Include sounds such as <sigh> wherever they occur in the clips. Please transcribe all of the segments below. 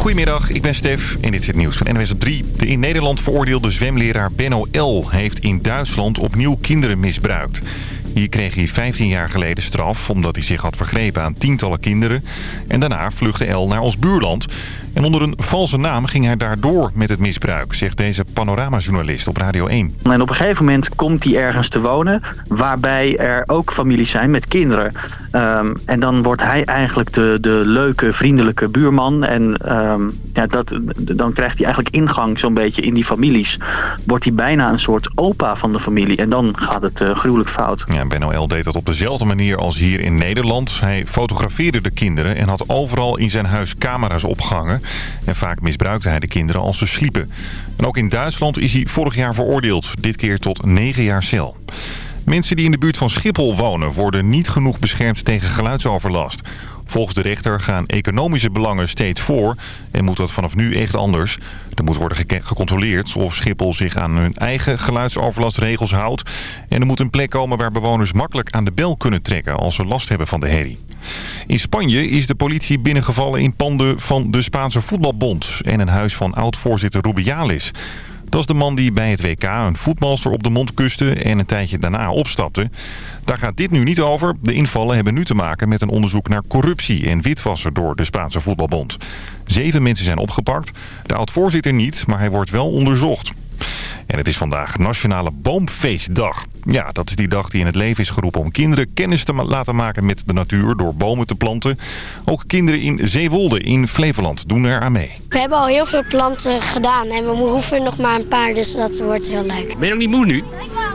Goedemiddag, ik ben Stef en dit is het nieuws van NWS op 3. De in Nederland veroordeelde zwemleraar Benno L. heeft in Duitsland opnieuw kinderen misbruikt. Hier kreeg hij 15 jaar geleden straf omdat hij zich had vergrepen aan tientallen kinderen. En daarna vluchtte L naar ons buurland. En onder een valse naam ging hij daardoor met het misbruik, zegt deze panoramajournalist op Radio 1. En op een gegeven moment komt hij ergens te wonen waarbij er ook families zijn met kinderen. Ehm, en dan wordt hij eigenlijk de, de leuke, vriendelijke buurman. En ehm, ja, dat, dan krijgt hij eigenlijk ingang zo'n beetje in die families. Wordt hij bijna een soort opa van de familie. En dan gaat het uh, gruwelijk fout. Ja, Ben deed dat op dezelfde manier als hier in Nederland. Hij fotografeerde de kinderen en had overal in zijn huis camera's opgehangen. En vaak misbruikte hij de kinderen als ze sliepen. En ook in Duitsland is hij vorig jaar veroordeeld. Dit keer tot 9 jaar cel. Mensen die in de buurt van Schiphol wonen worden niet genoeg beschermd tegen geluidsoverlast. Volgens de rechter gaan economische belangen steeds voor en moet dat vanaf nu echt anders. Er moet worden gecontroleerd of Schiphol zich aan hun eigen geluidsoverlastregels houdt. En er moet een plek komen waar bewoners makkelijk aan de bel kunnen trekken als ze last hebben van de herrie. In Spanje is de politie binnengevallen in panden van de Spaanse voetbalbond en een huis van oud-voorzitter Rubiales. Dat is de man die bij het WK een voetbalster op de mond kuste en een tijdje daarna opstapte. Daar gaat dit nu niet over. De invallen hebben nu te maken met een onderzoek naar corruptie en witwassen door de Spaanse voetbalbond. Zeven mensen zijn opgepakt. De oud-voorzitter niet, maar hij wordt wel onderzocht. En het is vandaag Nationale Boomfeestdag. Ja, dat is die dag die in het leven is geroepen om kinderen kennis te laten maken met de natuur door bomen te planten. Ook kinderen in Zeewolde in Flevoland doen er aan mee. We hebben al heel veel planten gedaan en we hoeven nog maar een paar, dus dat wordt heel leuk. Ben je nog niet moe nu?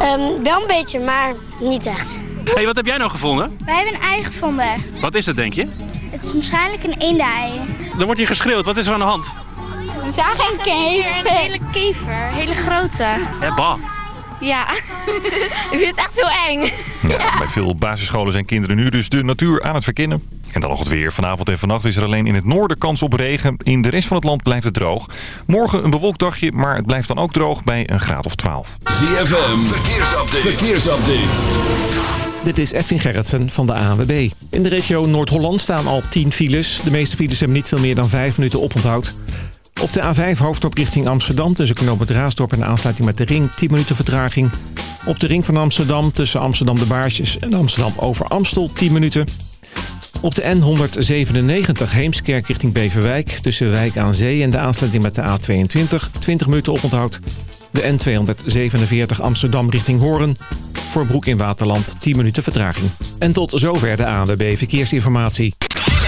Um, wel een beetje, maar niet echt. hey, wat heb jij nou gevonden? Wij hebben een ei gevonden. Wat is het, denk je? Het is waarschijnlijk een eendei. Dan wordt hier geschreeuwd. Wat is er aan de hand? We zagen een kever. Een hele kever. Een hele grote. Ja, bah. <laughs> Ja, ik vind het echt heel eng. Ja, Bij veel basisscholen zijn kinderen nu dus de natuur aan het verkennen. En dan nog het weer. Vanavond en vannacht is er alleen in het noorden kans op regen. In de rest van het land blijft het droog. Morgen een bewolkt dagje, maar het blijft dan ook droog bij een graad of 12. ZFM, verkeersupdate. verkeersupdate. Dit is Edwin Gerritsen van de ANWB. In de regio Noord-Holland staan al 10 files. De meeste files hebben niet veel meer dan 5 minuten oponthoud. Op de A5 hoofdop richting Amsterdam tussen Knoop en de aansluiting met de ring 10 minuten vertraging. Op de ring van Amsterdam tussen Amsterdam de Baarsjes en Amsterdam over Amstel 10 minuten. Op de N197 Heemskerk richting Beverwijk tussen Wijk aan Zee en de aansluiting met de A22 20 minuten oponthoud. De N247 Amsterdam richting Hoorn. Voor Broek in Waterland 10 minuten vertraging. En tot zover de ANWB Verkeersinformatie.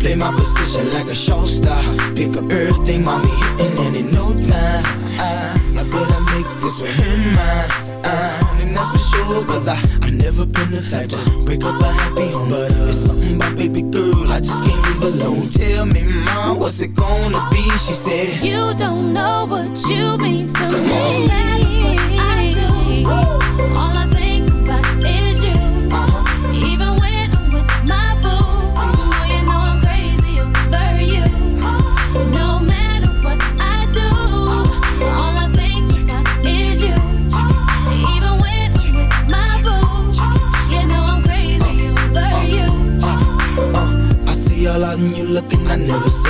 Play my position like a showstar. Pick up everything, mommy, hitting, and in no time, I, I better make this with him mine. I, ah, and that's for sure, cause I, I never been the type to break up a happy home. But uh, it's something about baby girl, I just can't leave alone. So tell me, mom, what's it gonna be? She said, You don't know what you mean to Come me. On. I do. All I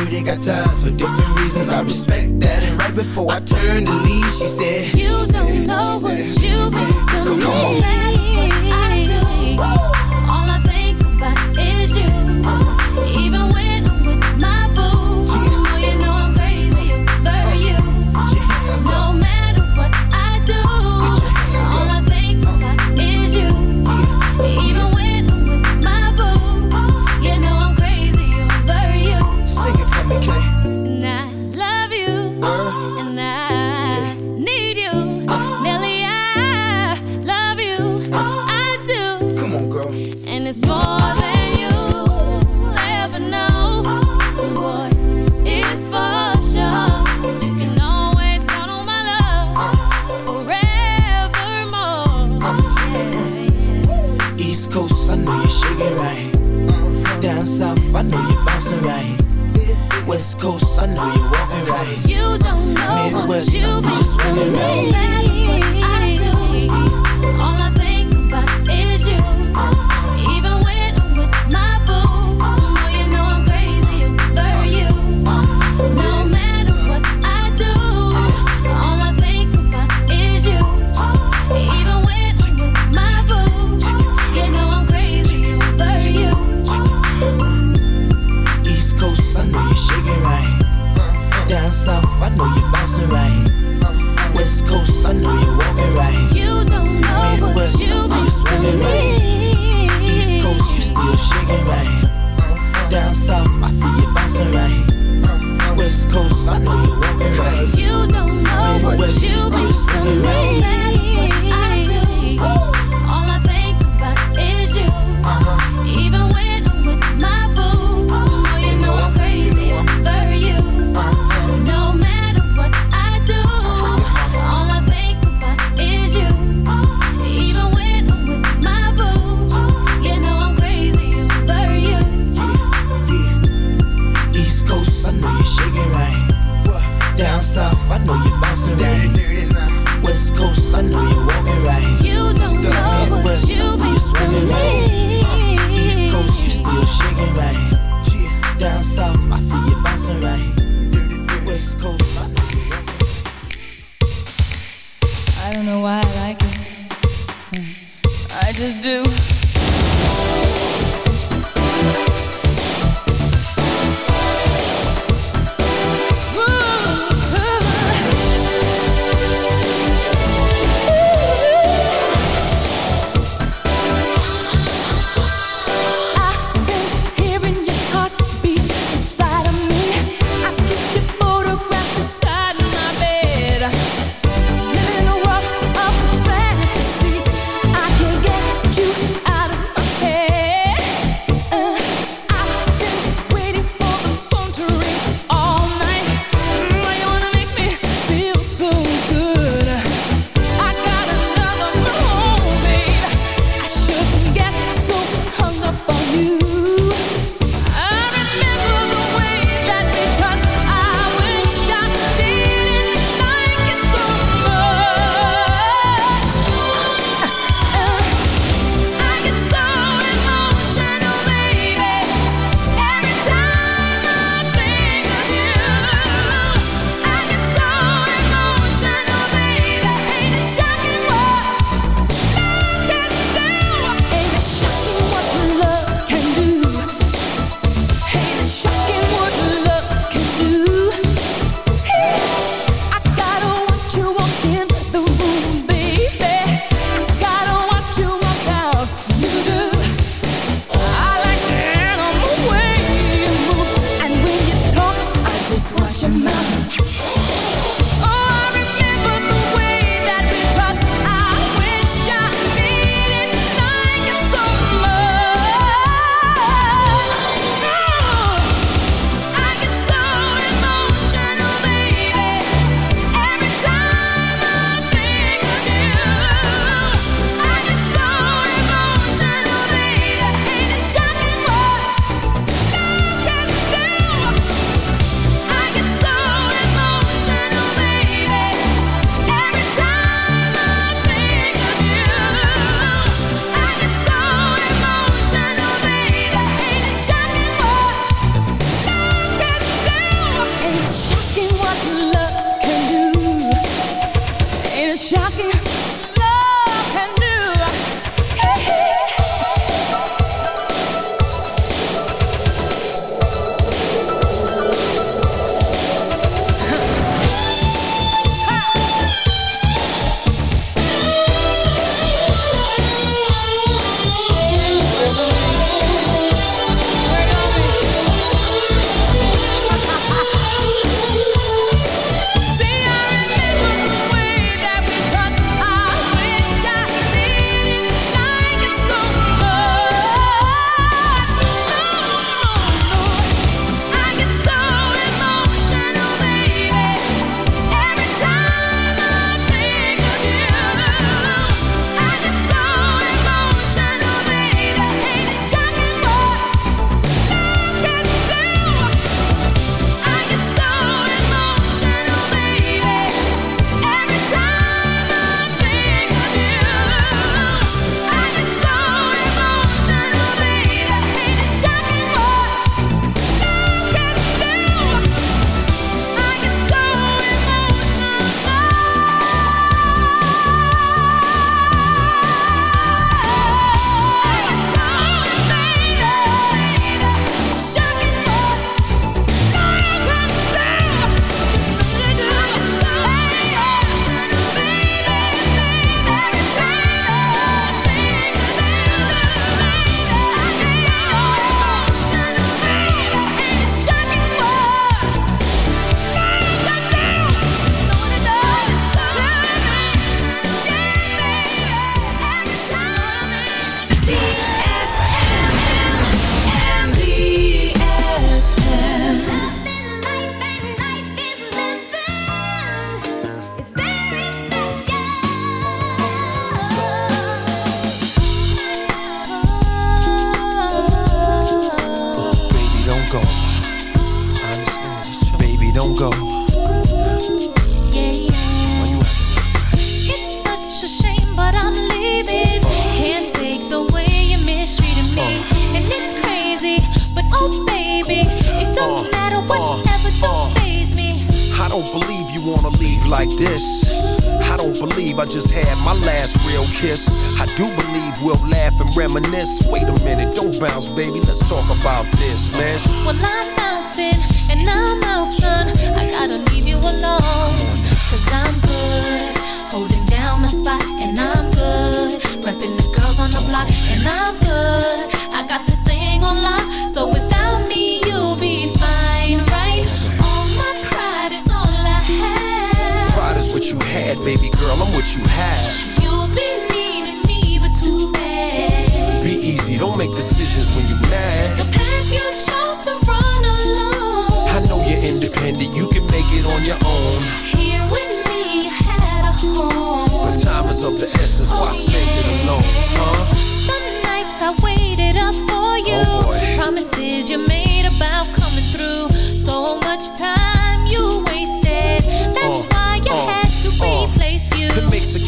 heard they got ties for different reasons. I respect that. And right before I turned to leave, she said, You don't know what you've been to me. Come on. I do.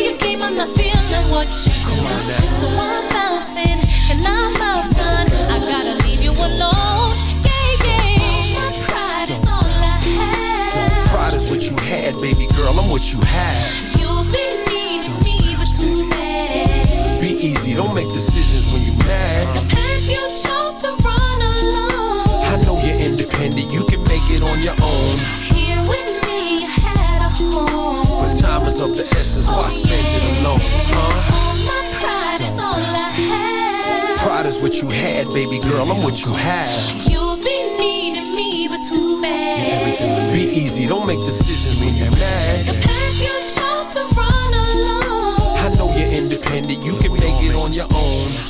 You came, I'm not feeling what you do. So I'm bouncing and I'm out, son. I gotta leave you alone. Yeah, yeah. My pride is all I have. Pride is what you had, baby girl, I'm what you have. You'll be needing me, but too bad. Be easy, don't make decisions when you're mad. The path you chose to run alone. I know you're independent, you can make it on your own. But time is of the essence, why spend it alone, huh? All my pride is all I have. Pride is what you had, baby girl, I'm what you have. You'll be needing me, but too bad. Be easy, don't make decisions when you're mad. The path you chose to run alone. I know you're independent, you can make it on your own.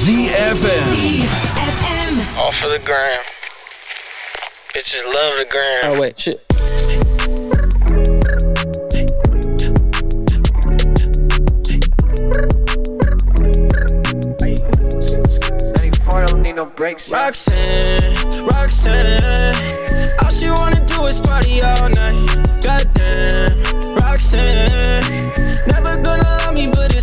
ZFM. Off of the gram. Bitches love the gram. Oh, wait, shit. Any funnel need no breaks. Roxanne, Roxanne, all she wanna do is party all night. Goddamn, Roxanne,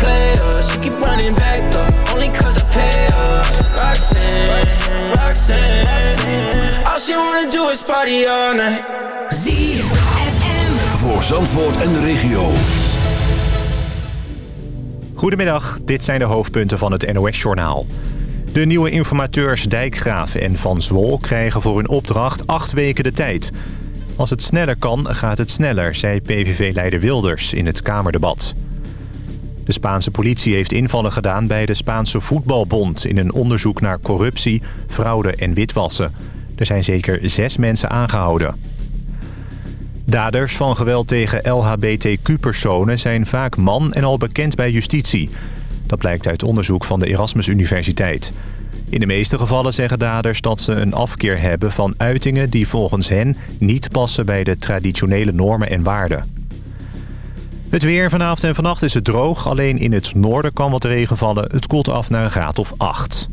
player. She keep running back though, only cause I pay her. Roxanne, Roxanne. All she wanna do is party all night. Voor Zandvoort en de regio. Goedemiddag, dit zijn de hoofdpunten van het NOS-journaal. De nieuwe informateurs Dijkgraaf en Van Zwol krijgen voor hun opdracht acht weken de tijd. Als het sneller kan, gaat het sneller, zei PVV-leider Wilders in het Kamerdebat. De Spaanse politie heeft invallen gedaan bij de Spaanse Voetbalbond... in een onderzoek naar corruptie, fraude en witwassen. Er zijn zeker zes mensen aangehouden. Daders van geweld tegen LHBTQ-personen zijn vaak man en al bekend bij justitie. Dat blijkt uit onderzoek van de Erasmus Universiteit. In de meeste gevallen zeggen daders dat ze een afkeer hebben van uitingen... die volgens hen niet passen bij de traditionele normen en waarden. Het weer vanavond en vannacht is het droog. Alleen in het noorden kan wat regen vallen. Het koelt af naar een graad of 8.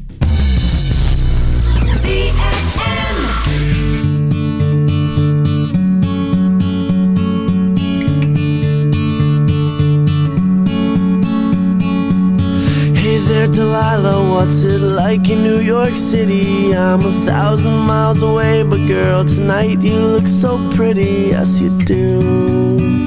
Hey there, Delilah, what's it like in New York City? I'm a thousand miles away, but girl, tonight you look so pretty, yes you do.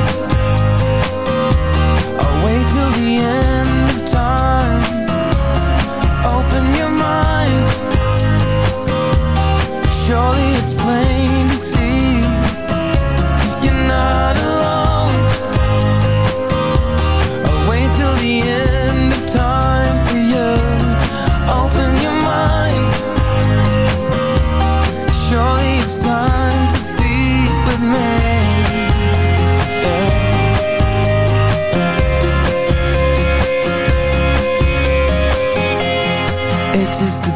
Surely it's plain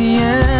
The end